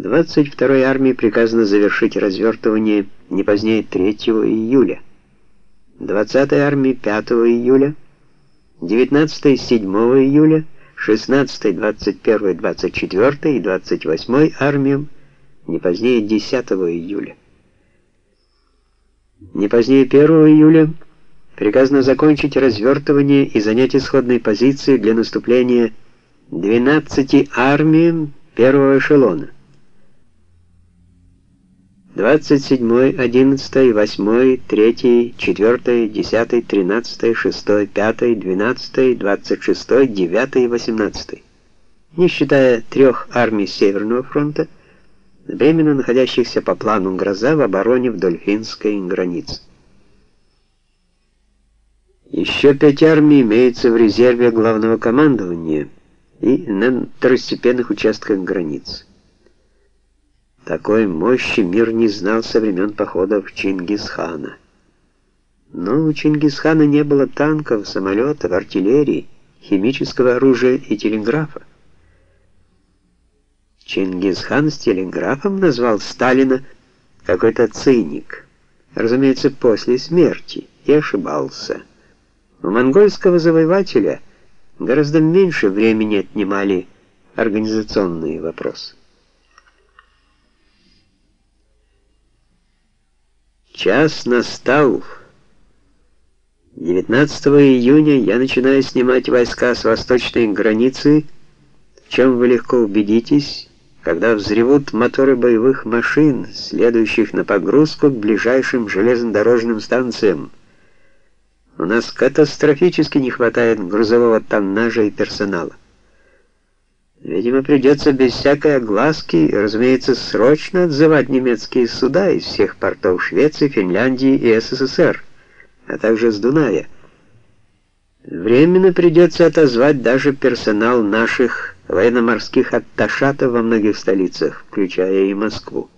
22-й армии приказано завершить развертывание не позднее 3 июля. 20-й армии 5 июля, 19-й 7 июля, 16-й 21-й 24-й и 28-й армиям не позднее 10 июля. Не позднее 1 июля приказано закончить развертывание и занять исходные позиции для наступления 12 армиям первого эшелона. 27, 11, 8, 3, 4, 10, 13, 6, 5, 12, 26, 9 и 18. Не считая трех армий Северного фронта, временно находящихся по плану «Гроза» в обороне вдоль финской границы. Еще пять армий имеются в резерве главного командования и на второстепенных участках границ. Такой мощи мир не знал со времен походов Чингисхана. Но у Чингисхана не было танков, самолетов, артиллерии, химического оружия и телеграфа. Чингисхан с телеграфом назвал Сталина какой-то циник. Разумеется, после смерти. И ошибался. У монгольского завоевателя гораздо меньше времени отнимали организационные вопросы. Час настал. 19 июня я начинаю снимать войска с восточной границы, в чем вы легко убедитесь, когда взревут моторы боевых машин, следующих на погрузку к ближайшим железнодорожным станциям. У нас катастрофически не хватает грузового тоннажа и персонала. Видимо, придется без всякой огласки, разумеется, срочно отзывать немецкие суда из всех портов Швеции, Финляндии и СССР, а также с Дуная. Временно придется отозвать даже персонал наших военно-морских атташатов во многих столицах, включая и Москву.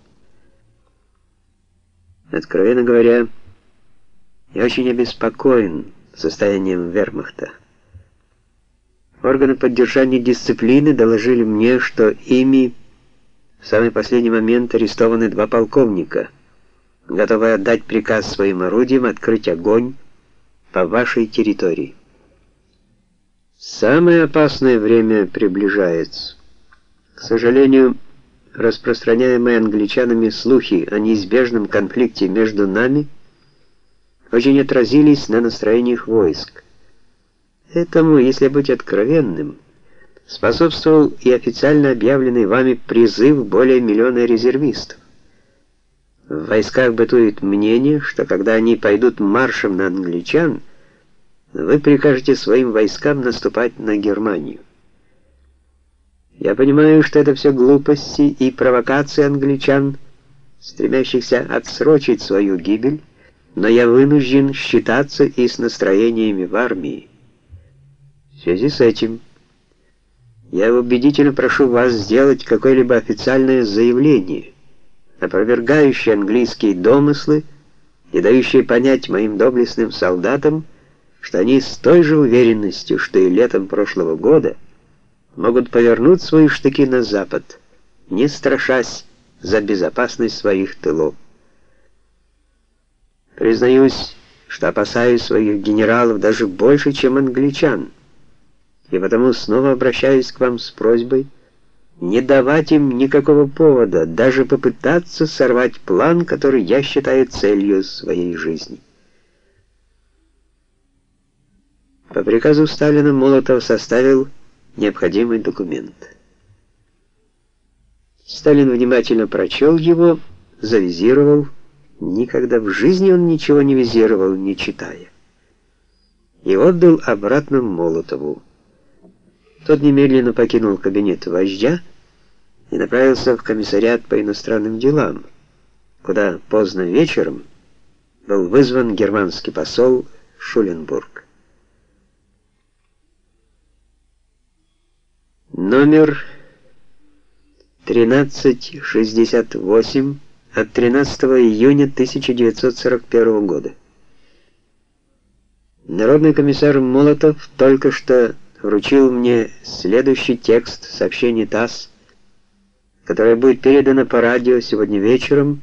Откровенно говоря, я очень обеспокоен состоянием вермахта. Органы поддержания дисциплины доложили мне, что ими в самый последний момент арестованы два полковника, готовые отдать приказ своим орудиям открыть огонь по вашей территории. Самое опасное время приближается. К сожалению, распространяемые англичанами слухи о неизбежном конфликте между нами очень отразились на настроениях войск. Этому, если быть откровенным, способствовал и официально объявленный вами призыв более миллиона резервистов. В войсках бытует мнение, что когда они пойдут маршем на англичан, вы прикажете своим войскам наступать на Германию. Я понимаю, что это все глупости и провокации англичан, стремящихся отсрочить свою гибель, но я вынужден считаться и с настроениями в армии. В связи с этим я убедительно прошу вас сделать какое-либо официальное заявление, опровергающее английские домыслы и дающее понять моим доблестным солдатам, что они с той же уверенностью, что и летом прошлого года, могут повернуть свои штыки на запад, не страшась за безопасность своих тылов. Признаюсь, что опасаюсь своих генералов даже больше, чем англичан, и потому снова обращаюсь к вам с просьбой не давать им никакого повода, даже попытаться сорвать план, который я считаю целью своей жизни. По приказу Сталина Молотов составил необходимый документ. Сталин внимательно прочел его, завизировал. Никогда в жизни он ничего не визировал, не читая. И отдал обратно Молотову. Тот немедленно покинул кабинет вождя и направился в комиссариат по иностранным делам, куда поздно вечером был вызван германский посол Шуленбург. Номер 1368 от 13 июня 1941 года. Народный комиссар Молотов только что вручил мне следующий текст сообщения ТАСС которая будет передана по радио сегодня вечером,